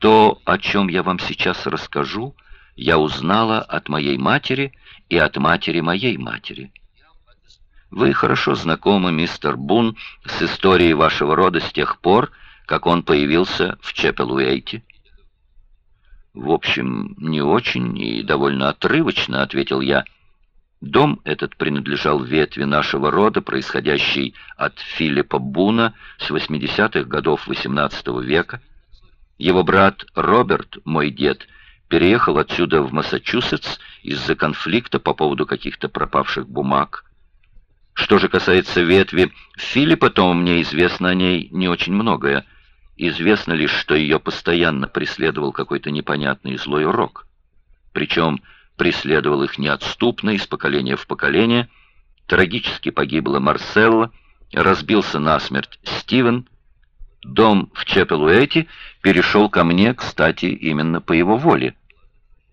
То, о чем я вам сейчас расскажу, я узнала от моей матери и от матери моей матери. Вы хорошо знакомы, мистер Бун, с историей вашего рода с тех пор, как он появился в Чепелуэйте. В общем, не очень и довольно отрывочно, ответил я. Дом этот принадлежал ветви нашего рода, происходящей от Филиппа Буна с 80-х годов XVIII века. Его брат Роберт, мой дед, переехал отсюда в Массачусетс из-за конфликта по поводу каких-то пропавших бумаг. Что же касается ветви Филиппа, то мне известно о ней не очень многое. Известно лишь, что ее постоянно преследовал какой-то непонятный злой урок. Причем преследовал их неотступно из поколения в поколение. Трагически погибла Марселла, разбился насмерть Стивен. Дом в Чепелуэте перешел ко мне, кстати, именно по его воле.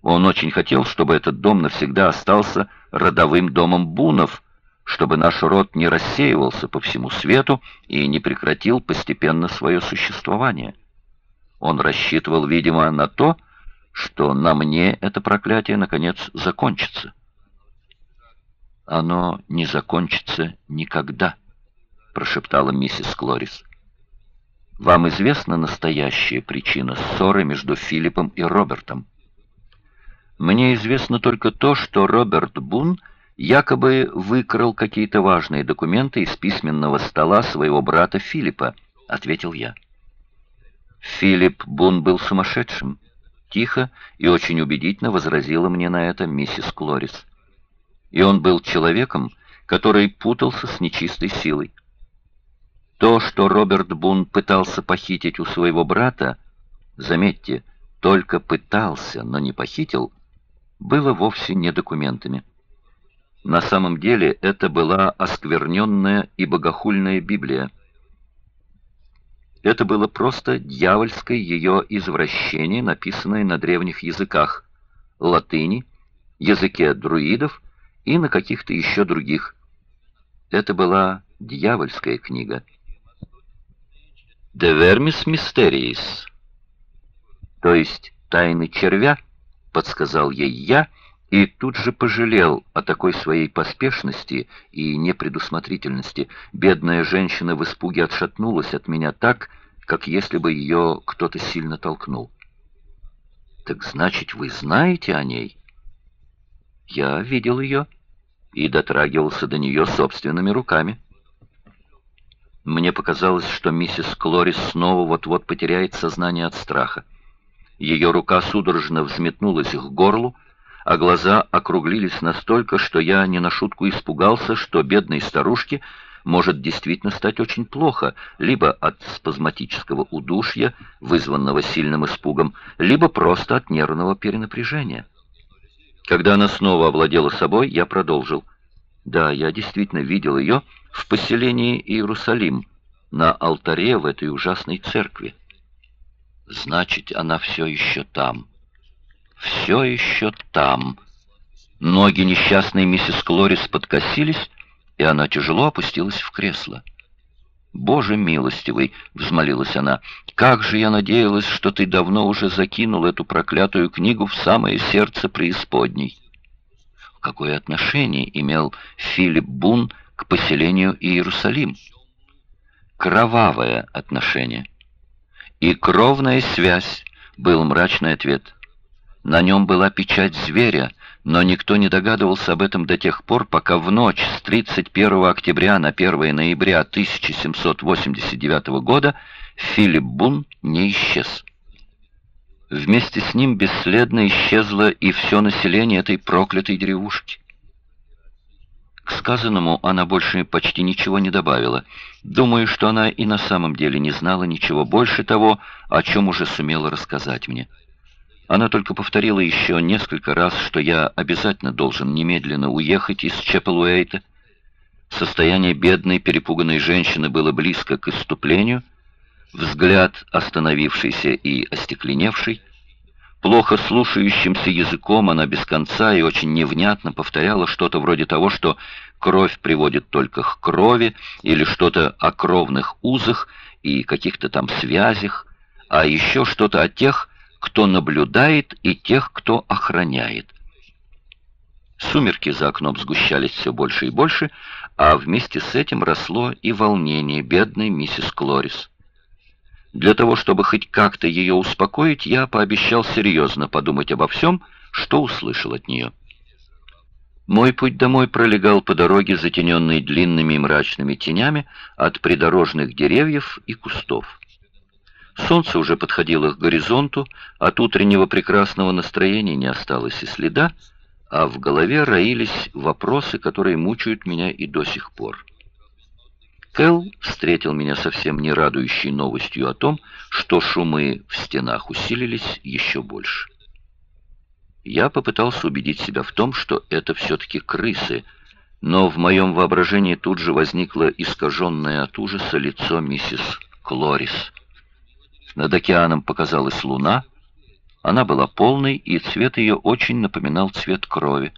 Он очень хотел, чтобы этот дом навсегда остался родовым домом Бунов, чтобы наш род не рассеивался по всему свету и не прекратил постепенно свое существование. Он рассчитывал, видимо, на то, что на мне это проклятие, наконец, закончится. «Оно не закончится никогда», — прошептала миссис Клорис. «Вам известна настоящая причина ссоры между Филиппом и Робертом?» «Мне известно только то, что Роберт Бун — якобы выкрал какие-то важные документы из письменного стола своего брата Филиппа, ответил я. Филипп Бун был сумасшедшим. Тихо и очень убедительно возразила мне на это миссис Клорис. И он был человеком, который путался с нечистой силой. То, что Роберт Бун пытался похитить у своего брата, заметьте, только пытался, но не похитил, было вовсе не документами. На самом деле это была оскверненная и богохульная Библия. Это было просто дьявольское ее извращение, написанное на древних языках, латыни, языке друидов и на каких-то еще других. Это была дьявольская книга. «De vermis mysteriis», то есть «тайны червя», подсказал ей я, — и тут же пожалел о такой своей поспешности и непредусмотрительности. Бедная женщина в испуге отшатнулась от меня так, как если бы ее кто-то сильно толкнул. «Так значит, вы знаете о ней?» «Я видел ее и дотрагивался до нее собственными руками». Мне показалось, что миссис Клорис снова вот-вот потеряет сознание от страха. Ее рука судорожно взметнулась к горлу, а глаза округлились настолько, что я не на шутку испугался, что бедной старушке может действительно стать очень плохо, либо от спазматического удушья, вызванного сильным испугом, либо просто от нервного перенапряжения. Когда она снова овладела собой, я продолжил. Да, я действительно видел ее в поселении Иерусалим, на алтаре в этой ужасной церкви. Значит, она все еще там все еще там. Ноги несчастной миссис Клорис подкосились, и она тяжело опустилась в кресло. «Боже милостивый!» — взмолилась она. «Как же я надеялась, что ты давно уже закинул эту проклятую книгу в самое сердце преисподней!» Какое отношение имел Филипп Бун к поселению Иерусалим? Кровавое отношение. И кровная связь, был мрачный ответ. На нем была печать зверя, но никто не догадывался об этом до тех пор, пока в ночь с 31 октября на 1 ноября 1789 года Филипп Бун не исчез. Вместе с ним бесследно исчезло и все население этой проклятой деревушки. К сказанному она больше почти ничего не добавила. Думаю, что она и на самом деле не знала ничего больше того, о чем уже сумела рассказать мне. Она только повторила еще несколько раз, что я обязательно должен немедленно уехать из Чепелуэйта. Состояние бедной, перепуганной женщины было близко к иступлению. Взгляд, остановившийся и остекленевший. Плохо слушающимся языком она без конца и очень невнятно повторяла что-то вроде того, что кровь приводит только к крови, или что-то о кровных узах и каких-то там связях, а еще что-то о тех, кто наблюдает, и тех, кто охраняет. Сумерки за окном сгущались все больше и больше, а вместе с этим росло и волнение бедной миссис Клорис. Для того, чтобы хоть как-то ее успокоить, я пообещал серьезно подумать обо всем, что услышал от нее. Мой путь домой пролегал по дороге, затененной длинными и мрачными тенями от придорожных деревьев и кустов. Солнце уже подходило к горизонту, от утреннего прекрасного настроения не осталось и следа, а в голове роились вопросы, которые мучают меня и до сих пор. Кэл встретил меня совсем не радующей новостью о том, что шумы в стенах усилились еще больше. Я попытался убедить себя в том, что это все-таки крысы, но в моем воображении тут же возникло искаженное от ужаса лицо миссис Клорис. Над океаном показалась луна. Она была полной, и цвет ее очень напоминал цвет крови.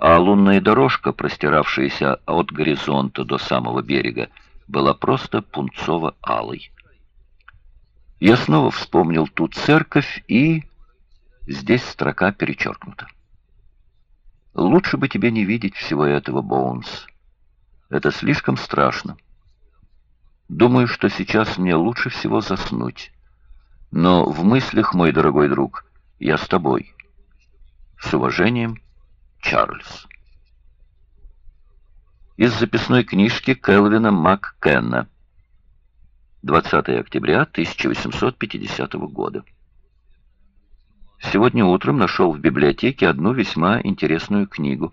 А лунная дорожка, простиравшаяся от горизонта до самого берега, была просто пунцово-алой. Я снова вспомнил ту церковь, и... Здесь строка перечеркнута. Лучше бы тебе не видеть всего этого, Боунс. Это слишком страшно. Думаю, что сейчас мне лучше всего заснуть. Но в мыслях, мой дорогой друг, я с тобой. С уважением, Чарльз из записной книжки Келвина МакКенна. 20 октября 1850 года. Сегодня утром нашел в библиотеке одну весьма интересную книгу.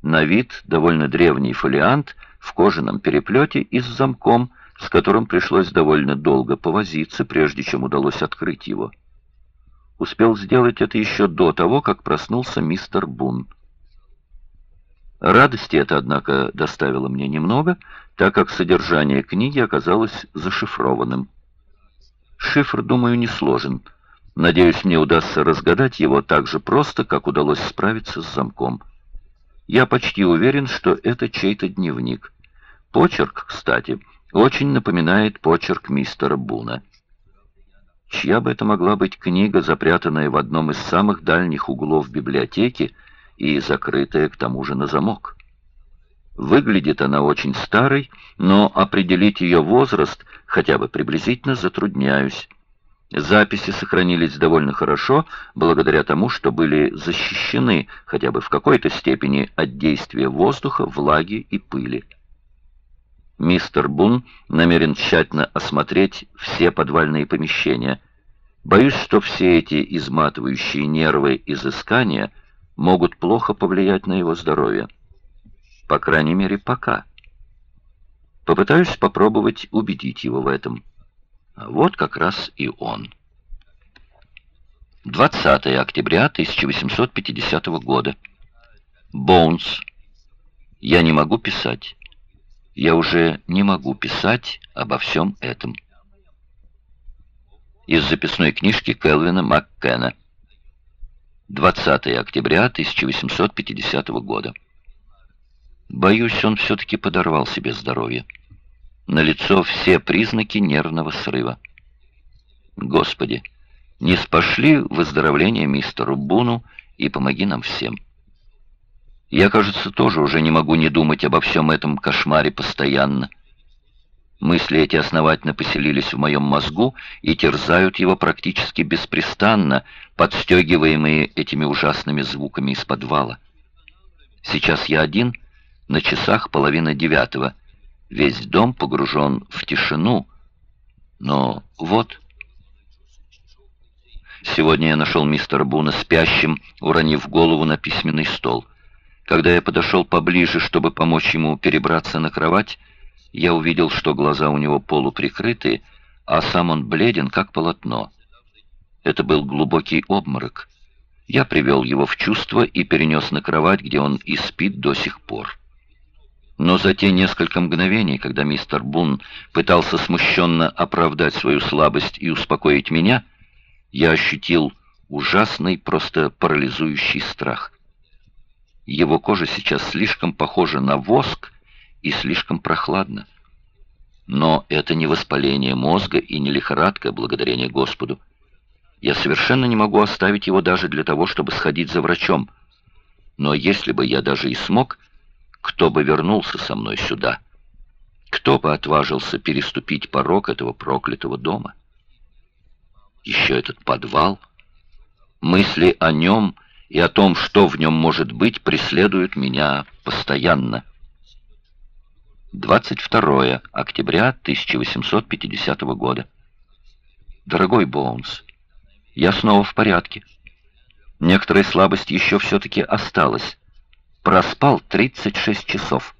На вид довольно древний фолиант в кожаном переплете и с замком, с которым пришлось довольно долго повозиться, прежде чем удалось открыть его. Успел сделать это еще до того, как проснулся мистер Бун. Радости это, однако, доставило мне немного, так как содержание книги оказалось зашифрованным. Шифр, думаю, не сложен. Надеюсь, мне удастся разгадать его так же просто, как удалось справиться с замком. Я почти уверен, что это чей-то дневник. Почерк, кстати, очень напоминает почерк мистера Буна. Чья бы это могла быть книга, запрятанная в одном из самых дальних углов библиотеки, и закрытая к тому же на замок. Выглядит она очень старой, но определить ее возраст хотя бы приблизительно затрудняюсь. Записи сохранились довольно хорошо, благодаря тому, что были защищены хотя бы в какой-то степени от действия воздуха, влаги и пыли. Мистер Бун намерен тщательно осмотреть все подвальные помещения. Боюсь, что все эти изматывающие нервы изыскания — могут плохо повлиять на его здоровье. По крайней мере, пока. Попытаюсь попробовать убедить его в этом. Вот как раз и он. 20 октября 1850 года. Боунс. Я не могу писать. Я уже не могу писать обо всем этом. Из записной книжки Келвина МакКена. 20 октября 1850 года. Боюсь, он все-таки подорвал себе здоровье. На лицо все признаки нервного срыва. Господи, не спошли выздоровление мистеру Буну и помоги нам всем. Я, кажется, тоже уже не могу не думать обо всем этом кошмаре постоянно. Мысли эти основательно поселились в моем мозгу и терзают его практически беспрестанно, подстегиваемые этими ужасными звуками из подвала. Сейчас я один, на часах половина девятого. Весь дом погружен в тишину. Но вот... Сегодня я нашел мистера Буна спящим, уронив голову на письменный стол. Когда я подошел поближе, чтобы помочь ему перебраться на кровать, я увидел, что глаза у него полуприкрыты, а сам он бледен, как полотно. Это был глубокий обморок. Я привел его в чувство и перенес на кровать, где он и спит до сих пор. Но за те несколько мгновений, когда мистер Бун пытался смущенно оправдать свою слабость и успокоить меня, я ощутил ужасный, просто парализующий страх. Его кожа сейчас слишком похожа на воск, и слишком прохладно. Но это не воспаление мозга и не лихорадка, благодарение Господу. Я совершенно не могу оставить его даже для того, чтобы сходить за врачом. Но если бы я даже и смог, кто бы вернулся со мной сюда? Кто бы отважился переступить порог этого проклятого дома? Еще этот подвал. Мысли о нем и о том, что в нем может быть, преследуют меня постоянно. 22 октября 1850 года. Дорогой Боунс, я снова в порядке. Некоторая слабость еще все-таки осталась. Проспал 36 часов.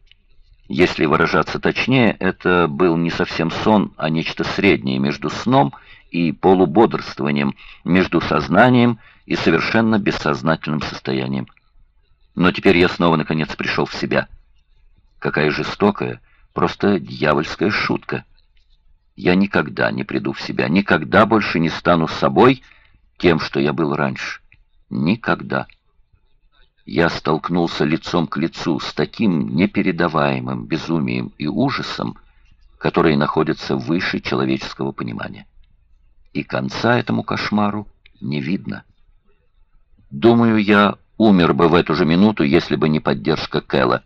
Если выражаться точнее, это был не совсем сон, а нечто среднее между сном и полубодрствованием, между сознанием и совершенно бессознательным состоянием. Но теперь я снова, наконец, пришел в себя. Какая жестокая, просто дьявольская шутка. Я никогда не приду в себя, никогда больше не стану собой тем, что я был раньше. Никогда. Я столкнулся лицом к лицу с таким непередаваемым безумием и ужасом, которые находятся выше человеческого понимания. И конца этому кошмару не видно. Думаю, я умер бы в эту же минуту, если бы не поддержка Кэлла.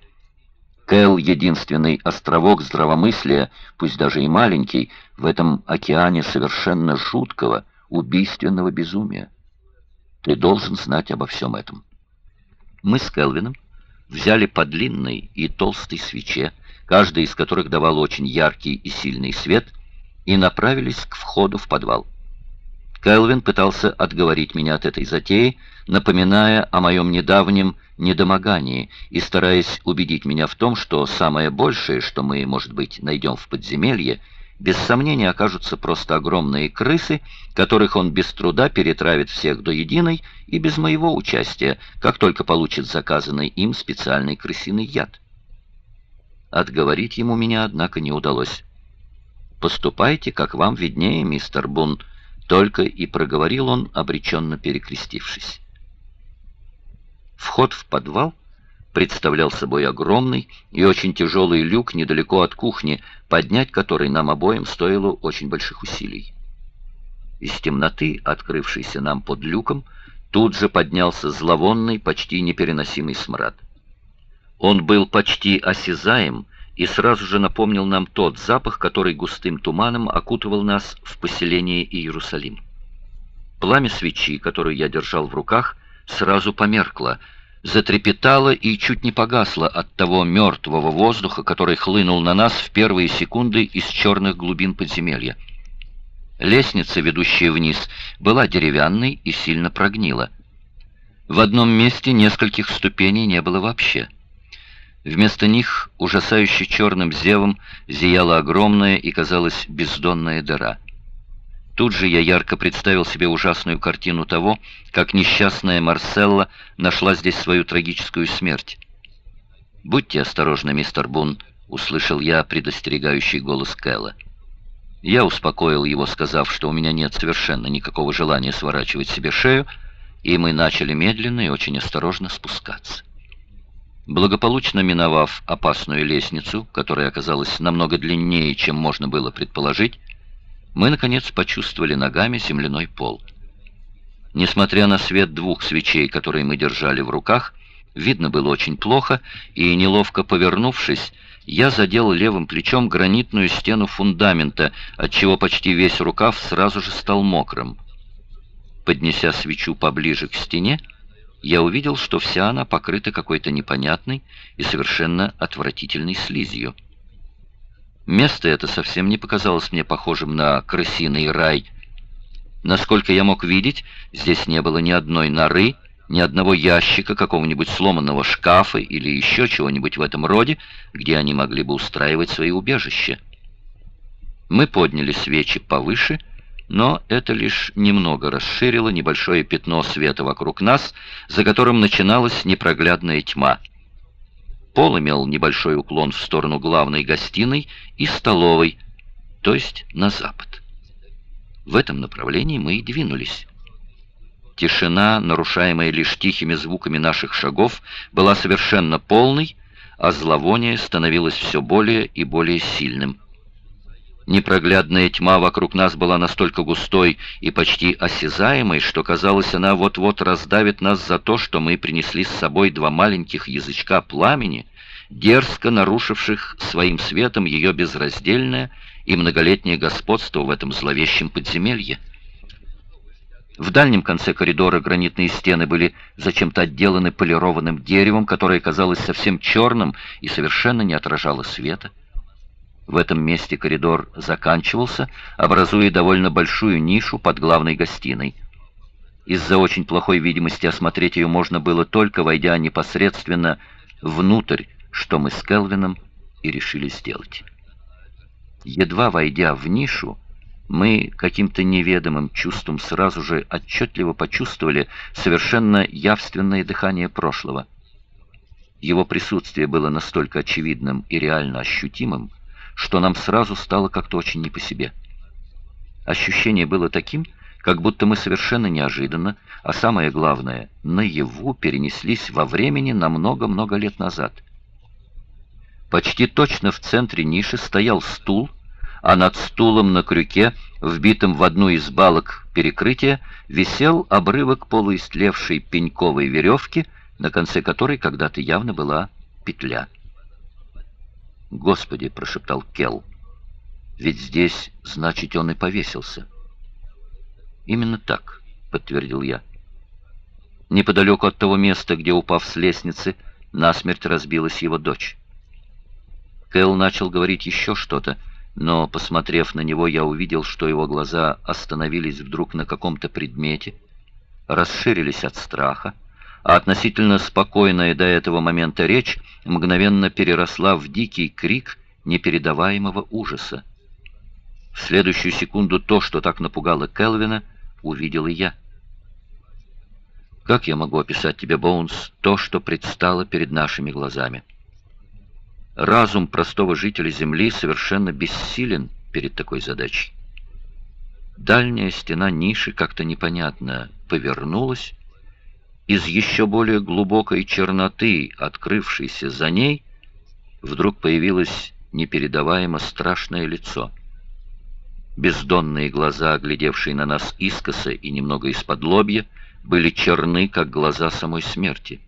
Кэл — единственный островок здравомыслия, пусть даже и маленький, в этом океане совершенно жуткого, убийственного безумия. Ты должен знать обо всем этом. Мы с Келвином взяли по длинной и толстой свече, каждая из которых давал очень яркий и сильный свет, и направились к входу в подвал. Келвин пытался отговорить меня от этой затеи, напоминая о моем недавнем недомогании и стараясь убедить меня в том, что самое большее, что мы, может быть, найдем в подземелье, без сомнения окажутся просто огромные крысы, которых он без труда перетравит всех до единой и без моего участия, как только получит заказанный им специальный крысиный яд. Отговорить ему меня, однако, не удалось. «Поступайте, как вам виднее, мистер Бун», — только и проговорил он, обреченно перекрестившись. Вход в подвал представлял собой огромный и очень тяжелый люк недалеко от кухни, поднять который нам обоим стоило очень больших усилий. Из темноты, открывшейся нам под люком, тут же поднялся зловонный, почти непереносимый смрад. Он был почти осязаем и сразу же напомнил нам тот запах, который густым туманом окутывал нас в поселении Иерусалим. Пламя свечи, которую я держал в руках, сразу померкло — затрепетала и чуть не погасла от того мертвого воздуха, который хлынул на нас в первые секунды из черных глубин подземелья. Лестница, ведущая вниз, была деревянной и сильно прогнила. В одном месте нескольких ступеней не было вообще. Вместо них ужасающе черным зевом зияла огромная и, казалось, бездонная дыра — Тут же я ярко представил себе ужасную картину того, как несчастная Марселла нашла здесь свою трагическую смерть. «Будьте осторожны, мистер Бун», — услышал я предостерегающий голос Кэлла. Я успокоил его, сказав, что у меня нет совершенно никакого желания сворачивать себе шею, и мы начали медленно и очень осторожно спускаться. Благополучно миновав опасную лестницу, которая оказалась намного длиннее, чем можно было предположить, мы, наконец, почувствовали ногами земляной пол. Несмотря на свет двух свечей, которые мы держали в руках, видно было очень плохо, и, неловко повернувшись, я задел левым плечом гранитную стену фундамента, отчего почти весь рукав сразу же стал мокрым. Поднеся свечу поближе к стене, я увидел, что вся она покрыта какой-то непонятной и совершенно отвратительной слизью. Место это совсем не показалось мне похожим на крысиный рай. Насколько я мог видеть, здесь не было ни одной норы, ни одного ящика, какого-нибудь сломанного шкафа или еще чего-нибудь в этом роде, где они могли бы устраивать свои убежища. Мы подняли свечи повыше, но это лишь немного расширило небольшое пятно света вокруг нас, за которым начиналась непроглядная тьма. Пол имел небольшой уклон в сторону главной гостиной и столовой, то есть на запад. В этом направлении мы и двинулись. Тишина, нарушаемая лишь тихими звуками наших шагов, была совершенно полной, а зловоние становилось все более и более сильным. Непроглядная тьма вокруг нас была настолько густой и почти осязаемой, что казалось, она вот-вот раздавит нас за то, что мы принесли с собой два маленьких язычка пламени, дерзко нарушивших своим светом ее безраздельное и многолетнее господство в этом зловещем подземелье. В дальнем конце коридора гранитные стены были зачем-то отделаны полированным деревом, которое казалось совсем черным и совершенно не отражало света. В этом месте коридор заканчивался, образуя довольно большую нишу под главной гостиной. Из-за очень плохой видимости осмотреть ее можно было только войдя непосредственно внутрь, что мы с Келвином и решили сделать. Едва войдя в нишу, мы каким-то неведомым чувством сразу же отчетливо почувствовали совершенно явственное дыхание прошлого. Его присутствие было настолько очевидным и реально ощутимым, что нам сразу стало как-то очень не по себе. Ощущение было таким, как будто мы совершенно неожиданно, а самое главное, наяву перенеслись во времени на много-много лет назад. Почти точно в центре ниши стоял стул, а над стулом на крюке, вбитым в одну из балок перекрытия, висел обрывок полуистлевшей пеньковой веревки, на конце которой когда-то явно была петля. «Господи!» — прошептал Келл. «Ведь здесь, значит, он и повесился». «Именно так», — подтвердил я. Неподалеку от того места, где, упав с лестницы, насмерть разбилась его дочь. Кэл начал говорить еще что-то, но, посмотрев на него, я увидел, что его глаза остановились вдруг на каком-то предмете, расширились от страха, а относительно спокойная до этого момента речь мгновенно переросла в дикий крик непередаваемого ужаса. В следующую секунду то, что так напугало Келвина, увидел и я. Как я могу описать тебе, Боунс, то, что предстало перед нашими глазами? Разум простого жителя Земли совершенно бессилен перед такой задачей. Дальняя стена ниши как-то непонятно повернулась. Из еще более глубокой черноты, открывшейся за ней, вдруг появилось непередаваемо страшное лицо. Бездонные глаза, глядевшие на нас искоса и немного из-под лобья, были черны, как глаза самой смерти.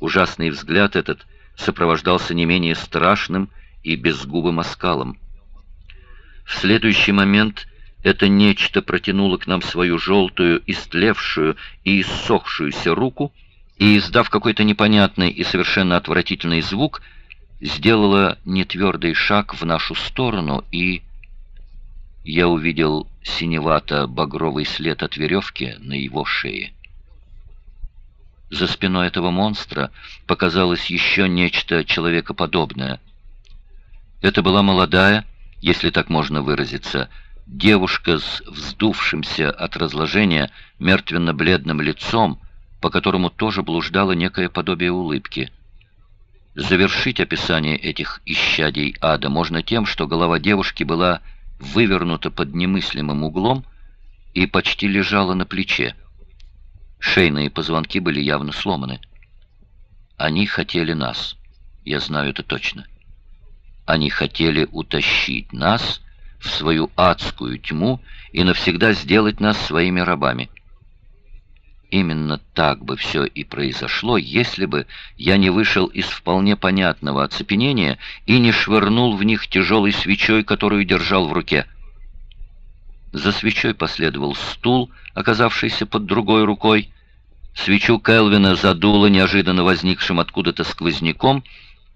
Ужасный взгляд этот — сопровождался не менее страшным и безгубым оскалом. В следующий момент это нечто протянуло к нам свою желтую, истлевшую и иссохшуюся руку и, издав какой-то непонятный и совершенно отвратительный звук, сделала нетвердый шаг в нашу сторону и... Я увидел синевато-багровый след от веревки на его шее. За спиной этого монстра показалось еще нечто человекоподобное. Это была молодая, если так можно выразиться, девушка с вздувшимся от разложения мертвенно-бледным лицом, по которому тоже блуждало некое подобие улыбки. Завершить описание этих исчадий ада можно тем, что голова девушки была вывернута под немыслимым углом и почти лежала на плече. Шейные позвонки были явно сломаны. Они хотели нас. Я знаю это точно. Они хотели утащить нас в свою адскую тьму и навсегда сделать нас своими рабами. Именно так бы все и произошло, если бы я не вышел из вполне понятного оцепенения и не швырнул в них тяжелой свечой, которую держал в руке. За свечой последовал стул, оказавшийся под другой рукой. Свечу Келвина задуло неожиданно возникшим откуда-то сквозняком,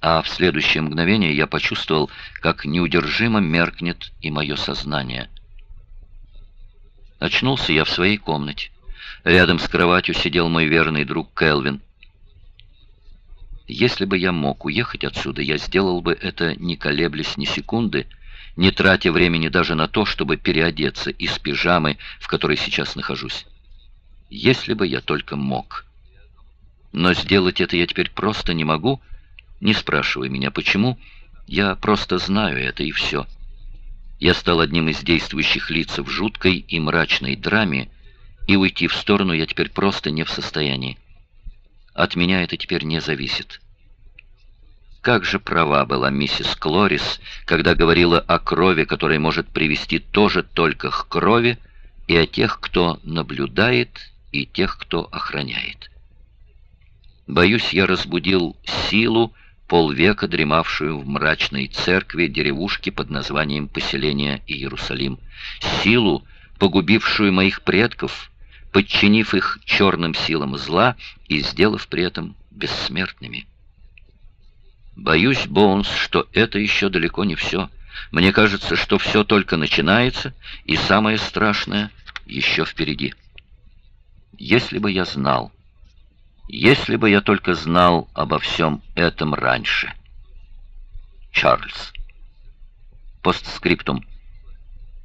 а в следующее мгновение я почувствовал, как неудержимо меркнет и мое сознание. Очнулся я в своей комнате. Рядом с кроватью сидел мой верный друг Келвин. Если бы я мог уехать отсюда, я сделал бы это, не колеблясь ни секунды, не тратя времени даже на то, чтобы переодеться из пижамы, в которой сейчас нахожусь. Если бы я только мог. Но сделать это я теперь просто не могу. Не спрашивай меня, почему. Я просто знаю это, и все. Я стал одним из действующих лиц в жуткой и мрачной драме, и уйти в сторону я теперь просто не в состоянии. От меня это теперь не зависит. Как же права была миссис Клорис, когда говорила о крови, которая может привести тоже только к крови, и о тех, кто наблюдает, и тех, кто охраняет. Боюсь, я разбудил силу, полвека дремавшую в мрачной церкви деревушки под названием «Поселение Иерусалим», силу, погубившую моих предков, подчинив их черным силам зла и сделав при этом бессмертными. Боюсь, Боунс, что это еще далеко не все. Мне кажется, что все только начинается, и самое страшное еще впереди. Если бы я знал, если бы я только знал обо всем этом раньше. Чарльз. Постскриптум.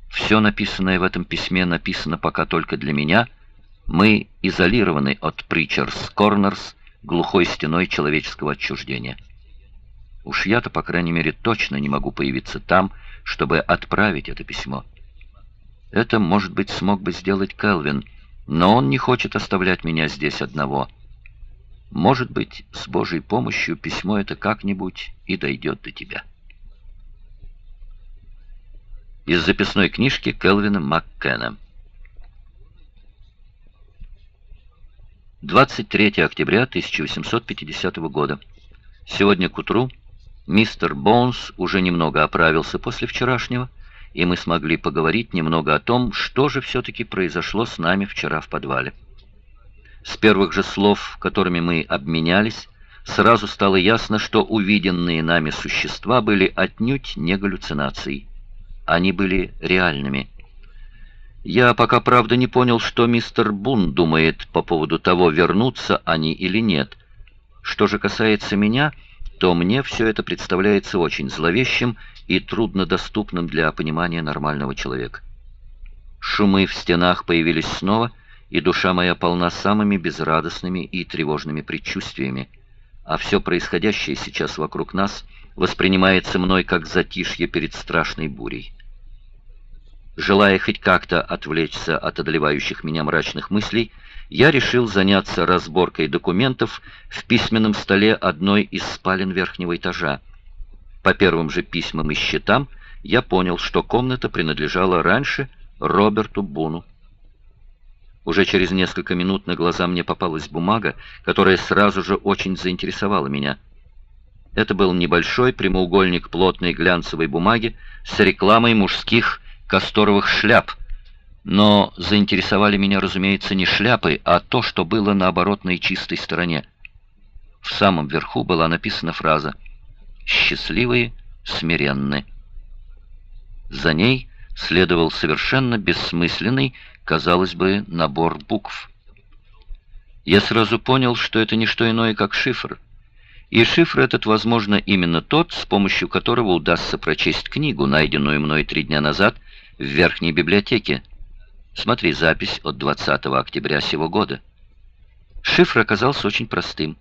Все написанное в этом письме написано пока только для меня. Мы изолированы от Причерс Корнерс глухой стеной человеческого отчуждения. Уж я-то, по крайней мере, точно не могу появиться там, чтобы отправить это письмо. Это, может быть, смог бы сделать Келвин, но он не хочет оставлять меня здесь одного. Может быть, с Божьей помощью письмо это как-нибудь и дойдет до тебя. Из записной книжки Келвина Маккена. 23 октября 1850 года. Сегодня к утру Мистер Боунс уже немного оправился после вчерашнего, и мы смогли поговорить немного о том, что же все-таки произошло с нами вчера в подвале. С первых же слов, которыми мы обменялись, сразу стало ясно, что увиденные нами существа были отнюдь не галлюцинацией. Они были реальными. Я пока, правда, не понял, что мистер Бун думает по поводу того, вернутся они или нет. Что же касается меня то мне все это представляется очень зловещим и труднодоступным для понимания нормального человека. Шумы в стенах появились снова, и душа моя полна самыми безрадостными и тревожными предчувствиями, а все происходящее сейчас вокруг нас воспринимается мной как затишье перед страшной бурей. Желая хоть как-то отвлечься от одолевающих меня мрачных мыслей, я решил заняться разборкой документов в письменном столе одной из спален верхнего этажа. По первым же письмам и счетам я понял, что комната принадлежала раньше Роберту Буну. Уже через несколько минут на глаза мне попалась бумага, которая сразу же очень заинтересовала меня. Это был небольшой прямоугольник плотной глянцевой бумаги с рекламой мужских касторовых шляп — но заинтересовали меня, разумеется, не шляпы, а то, что было на оборотной чистой стороне. В самом верху была написана фраза «Счастливые, смиренны». За ней следовал совершенно бессмысленный, казалось бы, набор букв. Я сразу понял, что это не что иное, как шифр. И шифр этот, возможно, именно тот, с помощью которого удастся прочесть книгу, найденную мной три дня назад в верхней библиотеке. Смотри запись от 20 октября сего года. Шифр оказался очень простым.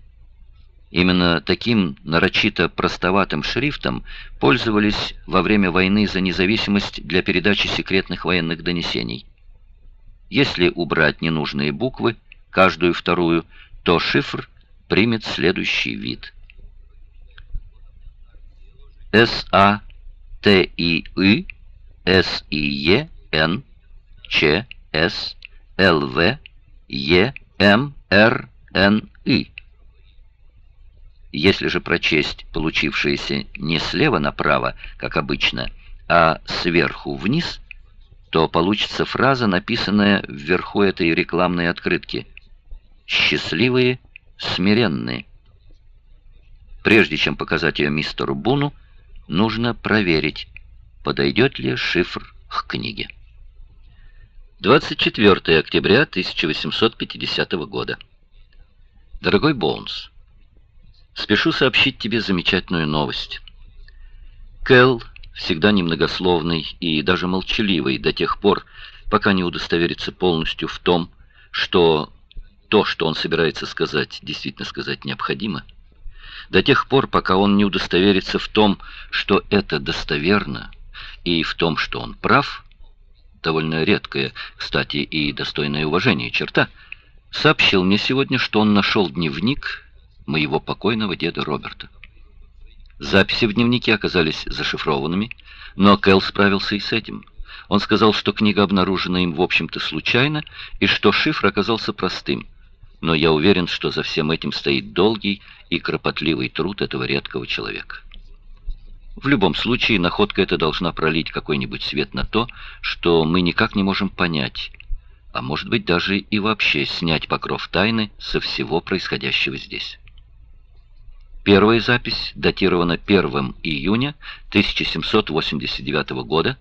Именно таким нарочито простоватым шрифтом пользовались во время войны за независимость для передачи секретных военных донесений. Если убрать ненужные буквы, каждую вторую, то шифр примет следующий вид. С-А-Т-И-И С-И-Е-Н Ч, С, Л, В, Е, М, Р, Н, И. Если же прочесть получившееся не слева направо, как обычно, а сверху вниз, то получится фраза, написанная вверху этой рекламной открытки. «Счастливые, смиренные». Прежде чем показать ее мистеру Буну, нужно проверить, подойдет ли шифр к книге. 24 октября 1850 года. Дорогой Боунс, спешу сообщить тебе замечательную новость. Кэл, всегда немногословный и даже молчаливый до тех пор, пока не удостоверится полностью в том, что то, что он собирается сказать, действительно сказать необходимо, до тех пор, пока он не удостоверится в том, что это достоверно, и в том, что он прав – довольно редкая, кстати, и достойная уважения черта, сообщил мне сегодня, что он нашел дневник моего покойного деда Роберта. Записи в дневнике оказались зашифрованными, но Кэл справился и с этим. Он сказал, что книга обнаружена им, в общем-то, случайно, и что шифр оказался простым. Но я уверен, что за всем этим стоит долгий и кропотливый труд этого редкого человека. В любом случае, находка эта должна пролить какой-нибудь свет на то, что мы никак не можем понять, а может быть даже и вообще снять покров тайны со всего происходящего здесь. Первая запись датирована 1 июня 1789 года,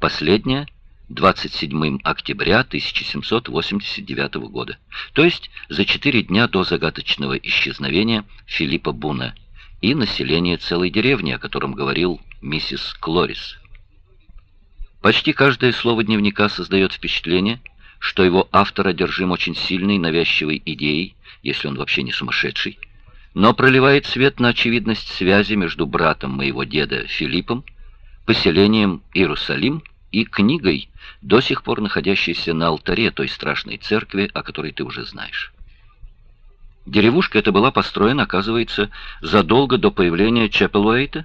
последняя — 27 октября 1789 года, то есть за четыре дня до загадочного исчезновения Филиппа Буна — и население целой деревни, о котором говорил миссис Клорис. Почти каждое слово дневника создает впечатление, что его автор одержим очень сильной навязчивой идеей, если он вообще не сумасшедший, но проливает свет на очевидность связи между братом моего деда Филиппом, поселением Иерусалим и книгой, до сих пор находящейся на алтаре той страшной церкви, о которой ты уже знаешь. Деревушка эта была построена, оказывается, задолго до появления Чеппелуэйта,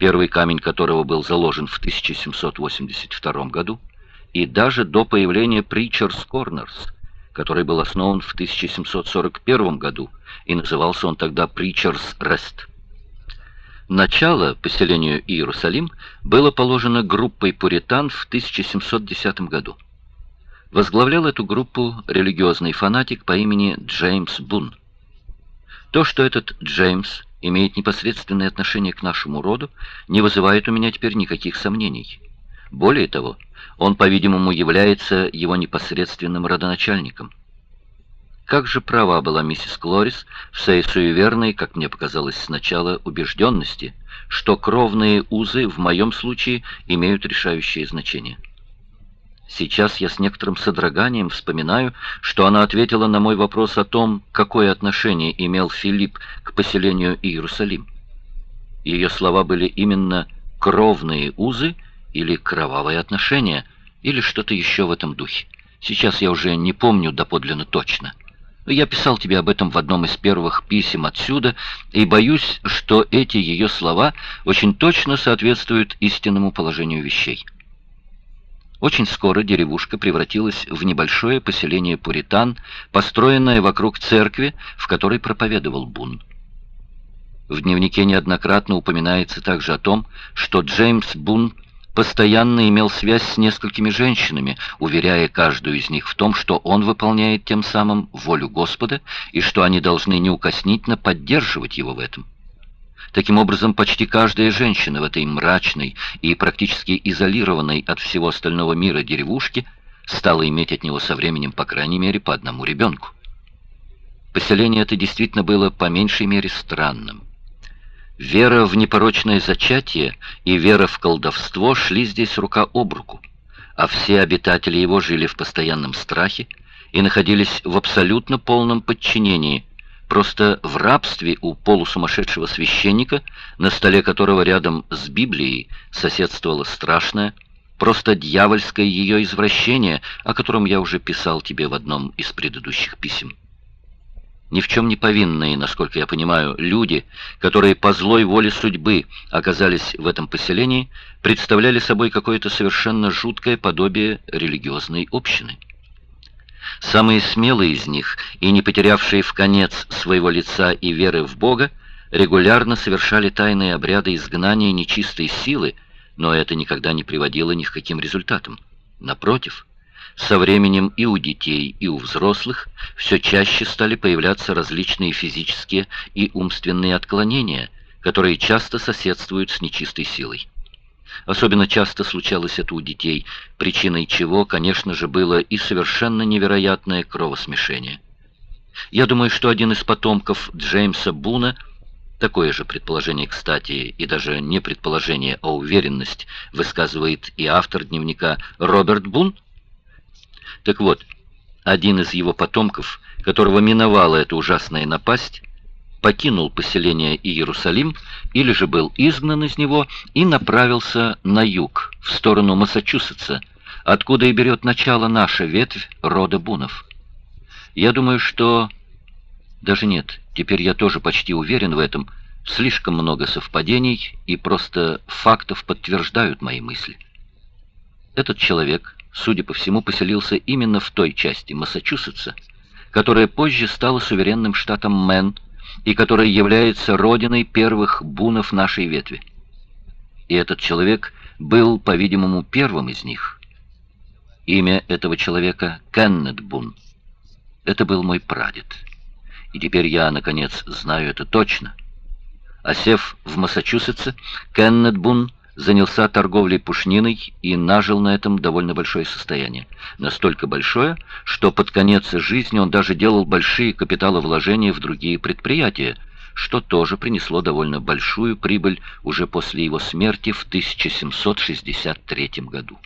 первый камень которого был заложен в 1782 году, и даже до появления Причерс Корнерс, который был основан в 1741 году, и назывался он тогда Причерс Рест. Начало поселению Иерусалим было положено группой пуритан в 1710 году. Возглавлял эту группу религиозный фанатик по имени Джеймс Бун. То, что этот Джеймс имеет непосредственное отношение к нашему роду, не вызывает у меня теперь никаких сомнений. Более того, он, по-видимому, является его непосредственным родоначальником. Как же права была миссис Клорис в своей суеверной, как мне показалось сначала, убежденности, что кровные узы в моем случае имеют решающее значение. Сейчас я с некоторым содроганием вспоминаю, что она ответила на мой вопрос о том, какое отношение имел Филипп к поселению Иерусалим. Ее слова были именно «кровные узы» или «кровавые отношения», или что-то еще в этом духе. Сейчас я уже не помню доподлинно точно. Я писал тебе об этом в одном из первых писем отсюда, и боюсь, что эти ее слова очень точно соответствуют истинному положению вещей. Очень скоро деревушка превратилась в небольшое поселение пуритан, построенное вокруг церкви, в которой проповедовал Бун. В дневнике неоднократно упоминается также о том, что Джеймс Бун постоянно имел связь с несколькими женщинами, уверяя каждую из них в том, что он выполняет тем самым волю Господа и что они должны неукоснительно поддерживать его в этом. Таким образом, почти каждая женщина в этой мрачной и практически изолированной от всего остального мира деревушке стала иметь от него со временем, по крайней мере, по одному ребенку. Поселение это действительно было по меньшей мере странным. Вера в непорочное зачатие и вера в колдовство шли здесь рука об руку, а все обитатели его жили в постоянном страхе и находились в абсолютно полном подчинении – просто в рабстве у полусумасшедшего священника, на столе которого рядом с Библией соседствовало страшное, просто дьявольское ее извращение, о котором я уже писал тебе в одном из предыдущих писем. Ни в чем не повинные, насколько я понимаю, люди, которые по злой воле судьбы оказались в этом поселении, представляли собой какое-то совершенно жуткое подобие религиозной общины. Самые смелые из них, и не потерявшие в конец своего лица и веры в Бога, регулярно совершали тайные обряды изгнания нечистой силы, но это никогда не приводило ни к каким результатам. Напротив, со временем и у детей, и у взрослых все чаще стали появляться различные физические и умственные отклонения, которые часто соседствуют с нечистой силой. Особенно часто случалось это у детей, причиной чего, конечно же, было и совершенно невероятное кровосмешение. Я думаю, что один из потомков Джеймса Буна, такое же предположение, кстати, и даже не предположение, а уверенность, высказывает и автор дневника Роберт Бун. Так вот, один из его потомков, которого миновала эта ужасная напасть, покинул поселение Иерусалим или же был изгнан из него и направился на юг, в сторону Массачусетса, откуда и берет начало наша ветвь рода Бунов. Я думаю, что... Даже нет, теперь я тоже почти уверен в этом, Слишком много совпадений, и просто фактов подтверждают мои мысли. Этот человек, судя по всему, поселился именно в той части Массачусетса, которая позже стала суверенным штатом Мэн и которая является родиной первых бунов нашей ветви. И этот человек был, по-видимому, первым из них. Имя этого человека — Кеннет Бун. Это был мой прадед. И теперь я, наконец, знаю это точно. Осев в Массачусетсе, Кеннет Бун занялся торговлей пушниной и нажил на этом довольно большое состояние. Настолько большое, что под конец жизни он даже делал большие капиталовложения в другие предприятия, что тоже принесло довольно большую прибыль уже после его смерти в 1763 году.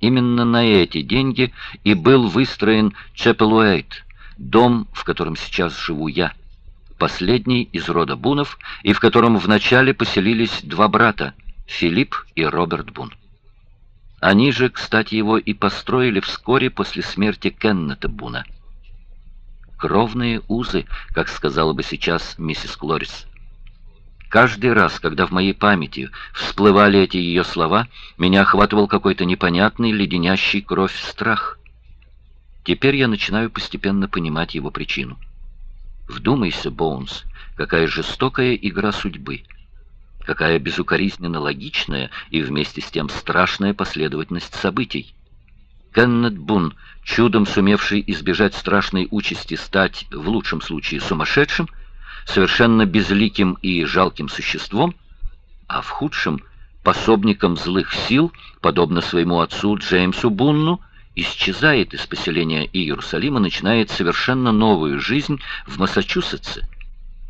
Именно на эти деньги и был выстроен Чепелуэйт, дом, в котором сейчас живу я, последний из рода Бунов, и в котором вначале поселились два брата, Филипп и Роберт Бун. Они же, кстати, его и построили вскоре после смерти Кеннета Буна. Кровные узы, как сказала бы сейчас миссис Клорис. Каждый раз, когда в моей памяти всплывали эти ее слова, меня охватывал какой-то непонятный, леденящий кровь страх. Теперь я начинаю постепенно понимать его причину. Вдумайся, Боунс, какая жестокая игра судьбы, какая безукоризненно логичная и вместе с тем страшная последовательность событий. Кеннет Бун, чудом сумевший избежать страшной участи стать, в лучшем случае, сумасшедшим, совершенно безликим и жалким существом, а в худшем — пособником злых сил, подобно своему отцу Джеймсу Бунну, исчезает из поселения Иерусалима, начинает совершенно новую жизнь в Массачусетсе,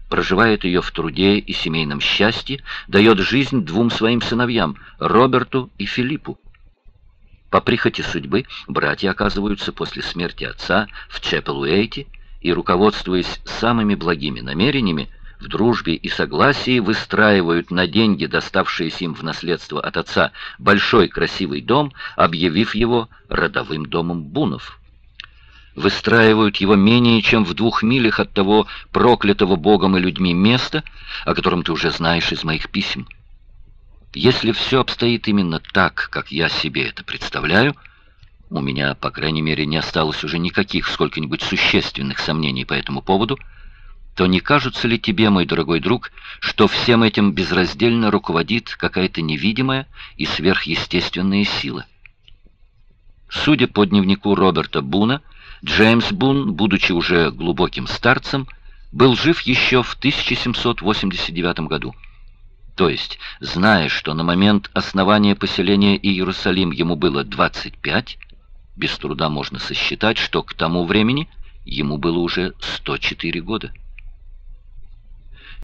проживает ее в труде и семейном счастье, дает жизнь двум своим сыновьям, Роберту и Филиппу. По прихоти судьбы братья оказываются после смерти отца в Чепелуэйте и, руководствуясь самыми благими намерениями, в дружбе и согласии выстраивают на деньги, доставшиеся им в наследство от отца, большой красивый дом, объявив его родовым домом Бунов. Выстраивают его менее чем в двух милях от того проклятого Богом и людьми места, о котором ты уже знаешь из моих писем. Если все обстоит именно так, как я себе это представляю, у меня, по крайней мере, не осталось уже никаких сколько-нибудь существенных сомнений по этому поводу, то не кажется ли тебе, мой дорогой друг, что всем этим безраздельно руководит какая-то невидимая и сверхъестественная сила? Судя по дневнику Роберта Буна, Джеймс Бун, будучи уже глубоким старцем, был жив еще в 1789 году. То есть, зная, что на момент основания поселения Иерусалим ему было 25, без труда можно сосчитать, что к тому времени ему было уже 104 года.